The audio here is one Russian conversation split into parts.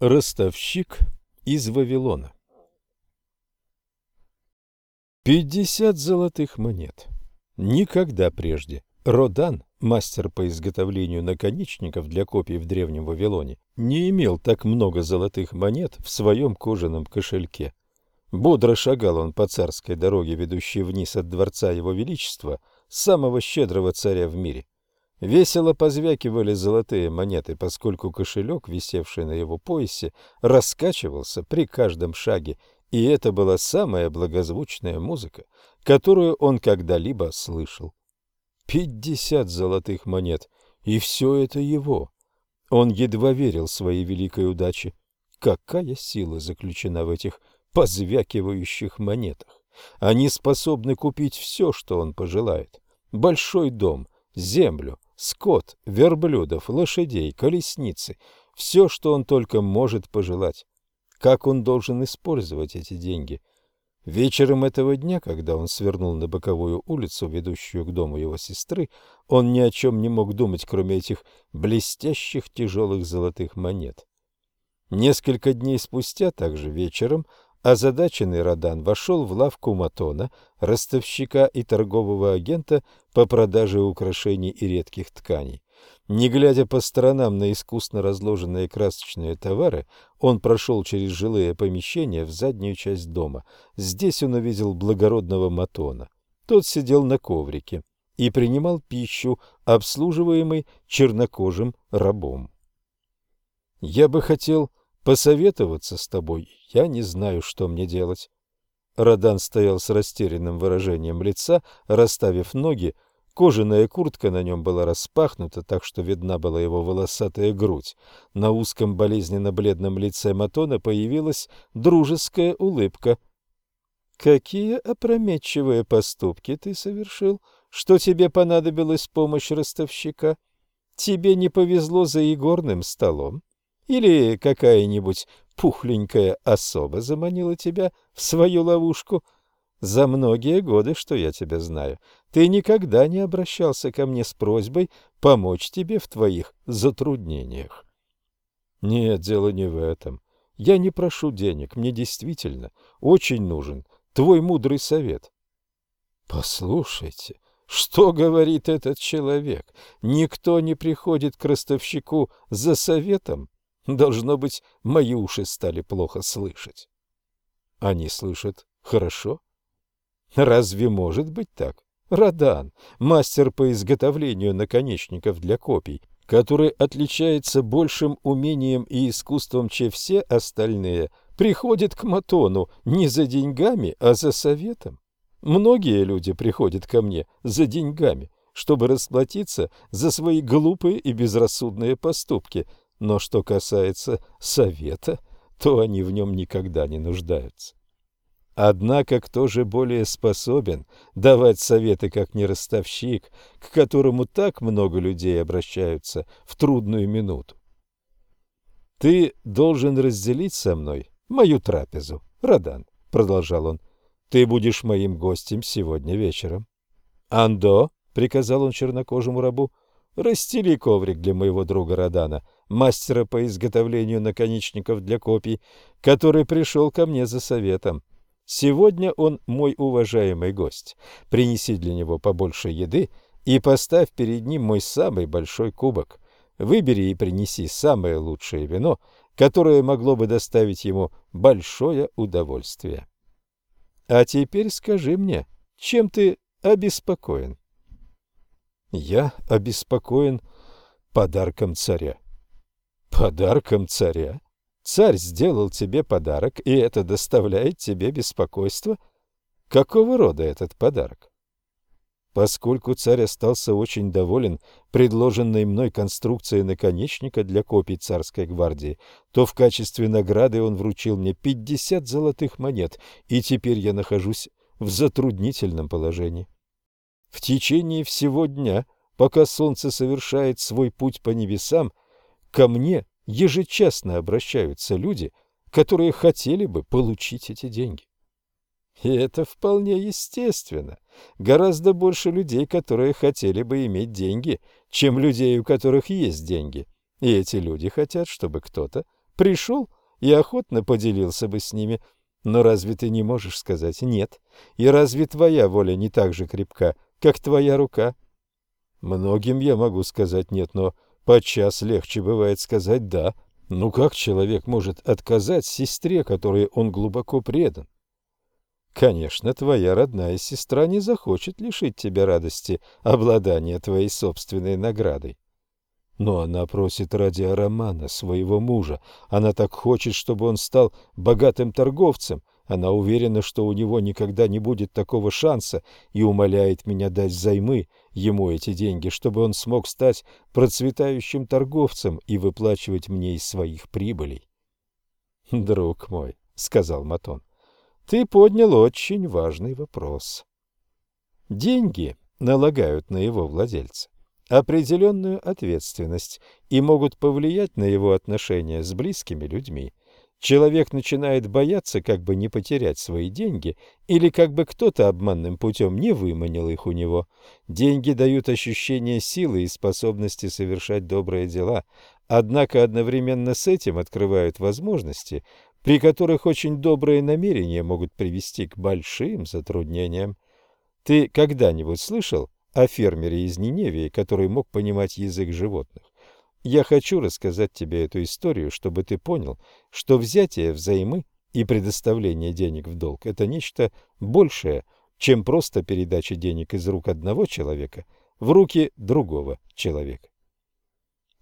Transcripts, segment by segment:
Ростовщик из Вавилона Пятьдесят золотых монет. Никогда прежде Родан, мастер по изготовлению наконечников для копий в Древнем Вавилоне, не имел так много золотых монет в своем кожаном кошельке. Бодро шагал он по царской дороге, ведущей вниз от дворца его величества, самого щедрого царя в мире. Весело позвякивали золотые монеты, поскольку кошелек, висевший на его поясе, раскачивался при каждом шаге, и это была самая благозвучная музыка, которую он когда-либо слышал. Пятьдесят золотых монет, и все это его. Он едва верил своей великой удаче. Какая сила заключена в этих позвякивающих монетах! Они способны купить все, что он пожелает. Большой дом, землю, скот, верблюдов, лошадей, колесницы, все, что он только может пожелать. Как он должен использовать эти деньги? Вечером этого дня, когда он свернул на боковую улицу, ведущую к дому его сестры, он ни о чем не мог думать, кроме этих блестящих тяжелых золотых монет. Несколько дней спустя, также вечером, Озадаченный Родан вошел в лавку Матона, ростовщика и торгового агента по продаже украшений и редких тканей. Не глядя по сторонам на искусно разложенные красочные товары, он прошел через жилые помещения в заднюю часть дома. Здесь он увидел благородного Матона. Тот сидел на коврике и принимал пищу, обслуживаемый чернокожим рабом. «Я бы хотел посоветоваться с тобой. Я не знаю, что мне делать. Радан стоял с растерянным выражением лица, расставив ноги. Кожаная куртка на нем была распахнута, так что видна была его волосатая грудь. На узком болезненно-бледном лице Матона появилась дружеская улыбка. «Какие опрометчивые поступки ты совершил, что тебе понадобилась помощь ростовщика? Тебе не повезло за игорным столом?» Или какая-нибудь пухленькая особа заманила тебя в свою ловушку? За многие годы, что я тебя знаю, ты никогда не обращался ко мне с просьбой помочь тебе в твоих затруднениях. Нет, дело не в этом. Я не прошу денег, мне действительно очень нужен твой мудрый совет. Послушайте, что говорит этот человек? Никто не приходит к ростовщику за советом. Должно быть, мои уши стали плохо слышать. Они слышат хорошо? Разве может быть так? Радан, мастер по изготовлению наконечников для копий, который отличается большим умением и искусством, чем все остальные, приходит к Матону не за деньгами, а за советом. Многие люди приходят ко мне за деньгами, чтобы расплатиться за свои глупые и безрассудные поступки, но что касается совета, то они в нем никогда не нуждаются. Однако кто же более способен давать советы, как не ростовщик, к которому так много людей обращаются в трудную минуту? «Ты должен разделить со мной мою трапезу, Радан», — продолжал он. «Ты будешь моим гостем сегодня вечером». «Андо», — приказал он чернокожему рабу, — «расстели коврик для моего друга Радана» мастера по изготовлению наконечников для копий, который пришел ко мне за советом. Сегодня он мой уважаемый гость. Принеси для него побольше еды и поставь перед ним мой самый большой кубок. Выбери и принеси самое лучшее вино, которое могло бы доставить ему большое удовольствие. А теперь скажи мне, чем ты обеспокоен? Я обеспокоен подарком царя. Подарком царя? Царь сделал тебе подарок, и это доставляет тебе беспокойство? Какого рода этот подарок? Поскольку царь остался очень доволен предложенной мной конструкцией наконечника для копий царской гвардии, то в качестве награды он вручил мне пятьдесят золотых монет, и теперь я нахожусь в затруднительном положении. В течение всего дня, пока солнце совершает свой путь по небесам, Ко мне ежечасно обращаются люди, которые хотели бы получить эти деньги. И это вполне естественно. Гораздо больше людей, которые хотели бы иметь деньги, чем людей, у которых есть деньги. И эти люди хотят, чтобы кто-то пришел и охотно поделился бы с ними. Но разве ты не можешь сказать «нет»? И разве твоя воля не так же крепка, как твоя рука? Многим я могу сказать «нет», но подчас легче бывает сказать «да». Ну как человек может отказать сестре, которой он глубоко предан? Конечно, твоя родная сестра не захочет лишить тебя радости обладания твоей собственной наградой. Но она просит ради Романа, своего мужа. Она так хочет, чтобы он стал богатым торговцем. Она уверена, что у него никогда не будет такого шанса и умоляет меня дать займы ему эти деньги, чтобы он смог стать процветающим торговцем и выплачивать мне из своих прибылей. «Друг мой», — сказал Матон, — «ты поднял очень важный вопрос. Деньги налагают на его владельца определенную ответственность и могут повлиять на его отношения с близкими людьми. Человек начинает бояться как бы не потерять свои деньги или как бы кто-то обманным путем не выманил их у него. Деньги дают ощущение силы и способности совершать добрые дела, однако одновременно с этим открывают возможности, при которых очень добрые намерения могут привести к большим затруднениям. Ты когда-нибудь слышал о фермере из Ниневии, который мог понимать язык животных. Я хочу рассказать тебе эту историю, чтобы ты понял, что взятие взаймы и предоставление денег в долг – это нечто большее, чем просто передача денег из рук одного человека в руки другого человека.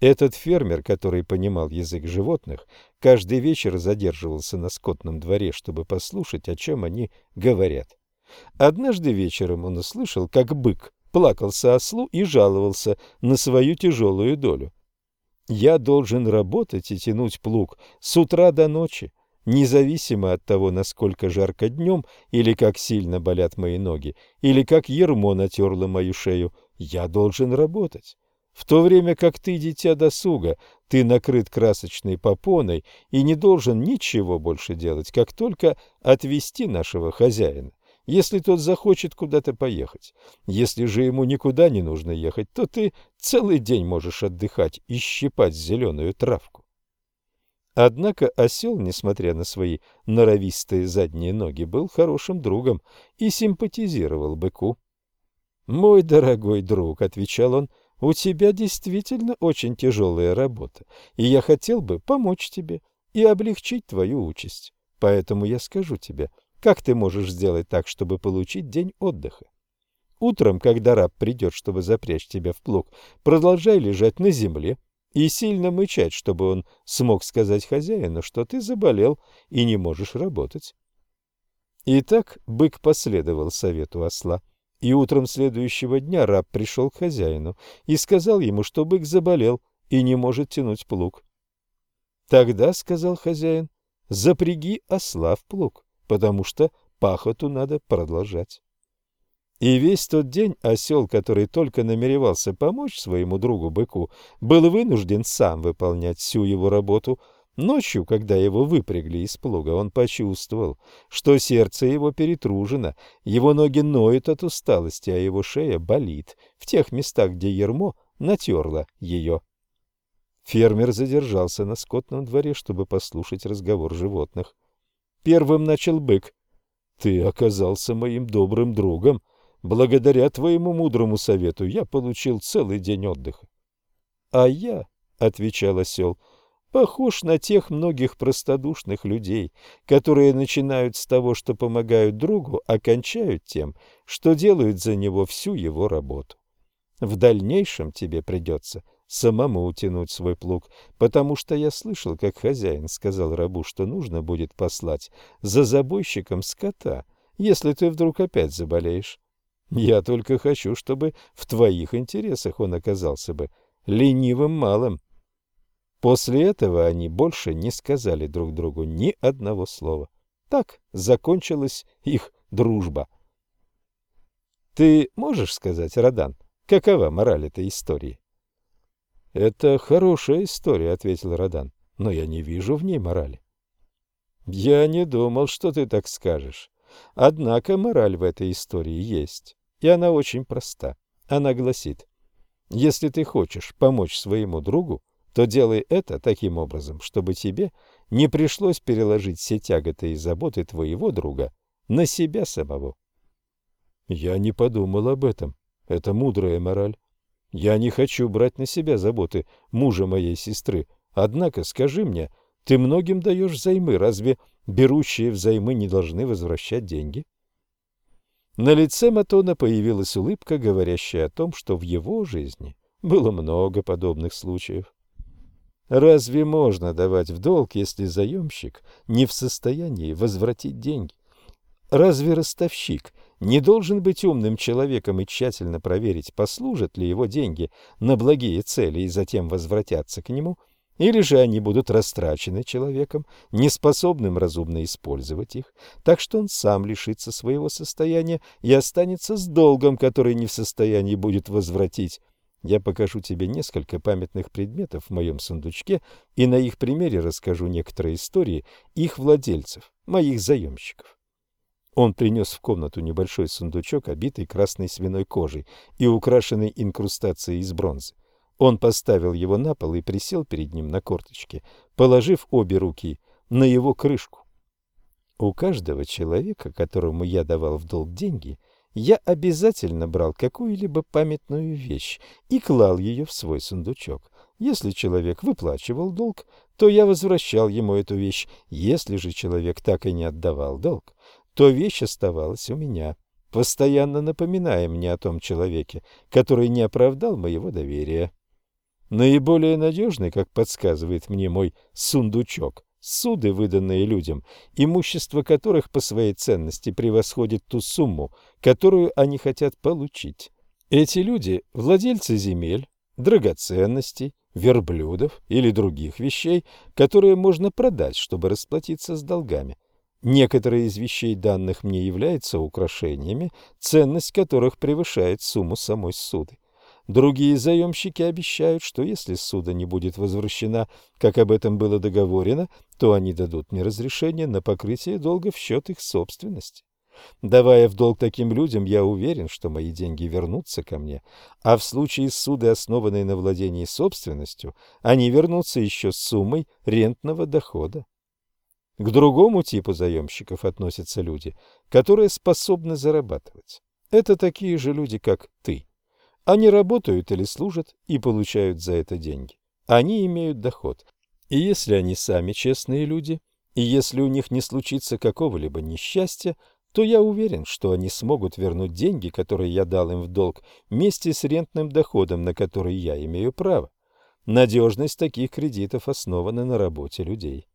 Этот фермер, который понимал язык животных, каждый вечер задерживался на скотном дворе, чтобы послушать, о чем они говорят. Однажды вечером он услышал, как бык плакался ослу и жаловался на свою тяжелую долю. «Я должен работать и тянуть плуг с утра до ночи, независимо от того, насколько жарко днем, или как сильно болят мои ноги, или как ермо натерло мою шею. Я должен работать». В то время как ты, дитя досуга, ты накрыт красочной попоной и не должен ничего больше делать, как только отвести нашего хозяина если тот захочет куда-то поехать. Если же ему никуда не нужно ехать, то ты целый день можешь отдыхать и щипать зеленую травку. Однако осел, несмотря на свои норовистые задние ноги, был хорошим другом и симпатизировал быку. «Мой дорогой друг», — отвечал он, — «у тебя действительно очень тяжелая работа, и я хотел бы помочь тебе и облегчить твою участь. Поэтому я скажу тебе, как ты можешь сделать так, чтобы получить день отдыха? Утром, когда раб придет, чтобы запрячь тебя в плуг, продолжай лежать на земле и сильно мычать, чтобы он смог сказать хозяину, что ты заболел и не можешь работать. Итак, бык последовал совету осла, и утром следующего дня раб пришел к хозяину и сказал ему, что бык заболел и не может тянуть плуг. Тогда, сказал хозяин, запряги осла в плуг потому что пахоту надо продолжать. И весь тот день осел, который только намеревался помочь своему другу-быку, был вынужден сам выполнять всю его работу. Ночью, когда его выпрягли из плуга, он почувствовал, что сердце его перетружено, его ноги ноют от усталости, а его шея болит в тех местах, где ермо натерло ее. Фермер задержался на скотном дворе, чтобы послушать разговор животных. Первым начал бык. Ты оказался моим добрым другом. Благодаря твоему мудрому совету я получил целый день отдыха. А я, — отвечал осел, — похож на тех многих простодушных людей, которые начинают с того, что помогают другу, а кончают тем, что делают за него всю его работу. В дальнейшем тебе придется самому утянуть свой плуг, потому что я слышал, как хозяин сказал рабу, что нужно будет послать за забойщиком скота, если ты вдруг опять заболеешь. Я только хочу, чтобы в твоих интересах он оказался бы ленивым малым. После этого они больше не сказали друг другу ни одного слова. Так закончилась их дружба. Ты можешь сказать, Радан, какова мораль этой истории? «Это хорошая история», — ответил Родан, — «но я не вижу в ней морали». «Я не думал, что ты так скажешь. Однако мораль в этой истории есть, и она очень проста. Она гласит, если ты хочешь помочь своему другу, то делай это таким образом, чтобы тебе не пришлось переложить все тяготы и заботы твоего друга на себя самого. Я не подумал об этом. Это мудрая мораль. Я не хочу брать на себя заботы мужа моей сестры. Однако, скажи мне, ты многим даешь взаймы, разве берущие взаймы не должны возвращать деньги? На лице Матона появилась улыбка, говорящая о том, что в его жизни было много подобных случаев. Разве можно давать в долг, если заемщик не в состоянии возвратить деньги? Разве ростовщик не должен быть умным человеком и тщательно проверить, послужат ли его деньги на благие цели и затем возвратятся к нему, или же они будут растрачены человеком, неспособным разумно использовать их, так что он сам лишится своего состояния и останется с долгом, который не в состоянии будет возвратить. Я покажу тебе несколько памятных предметов в моем сундучке и на их примере расскажу некоторые истории их владельцев, моих заемщиков. Он принес в комнату небольшой сундучок, обитый красной свиной кожей и украшенный инкрустацией из бронзы. Он поставил его на пол и присел перед ним на корточке, положив обе руки на его крышку. У каждого человека, которому я давал в долг деньги, я обязательно брал какую-либо памятную вещь и клал ее в свой сундучок. Если человек выплачивал долг, то я возвращал ему эту вещь. Если же человек так и не отдавал долг, то вещь оставалась у меня, постоянно напоминая мне о том человеке, который не оправдал моего доверия. Наиболее надежный, как подсказывает мне мой сундучок, суды, выданные людям, имущество которых по своей ценности превосходит ту сумму, которую они хотят получить. Эти люди – владельцы земель, драгоценностей, верблюдов или других вещей, которые можно продать, чтобы расплатиться с долгами. Некоторые из вещей данных мне являются украшениями, ценность которых превышает сумму самой суды. Другие заемщики обещают, что если суда не будет возвращена, как об этом было договорено, то они дадут мне разрешение на покрытие долга в счет их собственности. Давая в долг таким людям, я уверен, что мои деньги вернутся ко мне, а в случае суды, основанной на владении собственностью, они вернутся еще с суммой рентного дохода. К другому типу заемщиков относятся люди, которые способны зарабатывать. Это такие же люди, как ты. Они работают или служат и получают за это деньги. Они имеют доход. И если они сами честные люди, и если у них не случится какого-либо несчастья, то я уверен, что они смогут вернуть деньги, которые я дал им в долг, вместе с рентным доходом, на который я имею право. Надежность таких кредитов основана на работе людей.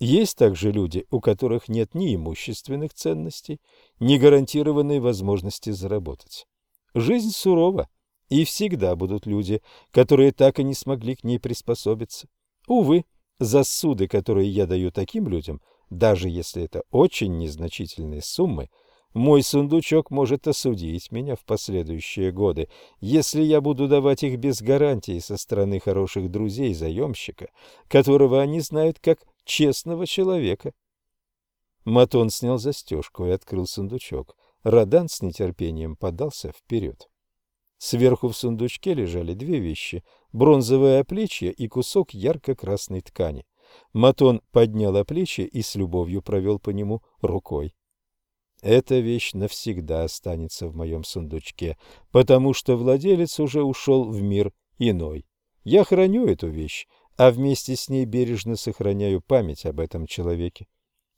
Есть также люди, у которых нет ни имущественных ценностей, ни гарантированной возможности заработать. Жизнь сурова, и всегда будут люди, которые так и не смогли к ней приспособиться. Увы, за суды, которые я даю таким людям, даже если это очень незначительные суммы, мой сундучок может осудить меня в последующие годы, если я буду давать их без гарантии со стороны хороших друзей-заемщика, которого они знают как честного человека. Матон снял застежку и открыл сундучок. Радан с нетерпением подался вперед. Сверху в сундучке лежали две вещи — бронзовое оплечье и кусок ярко-красной ткани. Матон поднял оплечье и с любовью провел по нему рукой. Эта вещь навсегда останется в моем сундучке, потому что владелец уже ушел в мир иной. Я храню эту вещь, а вместе с ней бережно сохраняю память об этом человеке.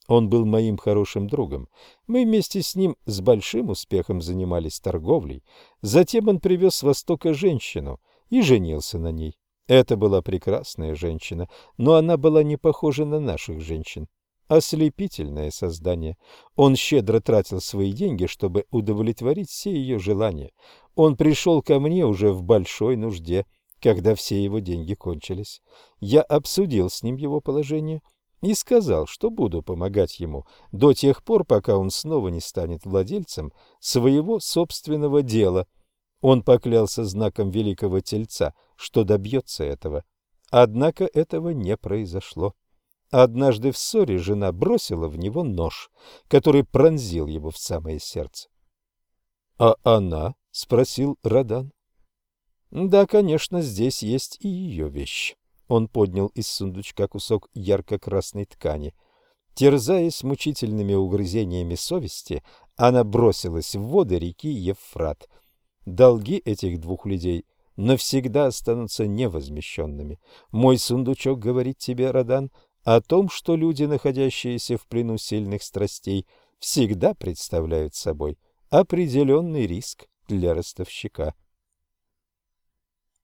Он был моим хорошим другом. Мы вместе с ним с большим успехом занимались торговлей. Затем он привез с Востока женщину и женился на ней. Это была прекрасная женщина, но она была не похожа на наших женщин. Ослепительное создание. Он щедро тратил свои деньги, чтобы удовлетворить все ее желания. Он пришел ко мне уже в большой нужде, когда все его деньги кончились. Я обсудил с ним его положение и сказал, что буду помогать ему до тех пор, пока он снова не станет владельцем своего собственного дела. Он поклялся знаком великого тельца, что добьется этого. Однако этого не произошло. Однажды в ссоре жена бросила в него нож, который пронзил его в самое сердце. — А она? — спросил Радан. Да, конечно, здесь есть и ее вещь. Он поднял из сундучка кусок ярко-красной ткани. Терзаясь мучительными угрызениями совести, она бросилась в воды реки Евфрат. Долги этих двух людей навсегда останутся невозмещенными. Мой сундучок говорит тебе, Родан, о том, что люди, находящиеся в плену сильных страстей, всегда представляют собой определенный риск для ростовщика.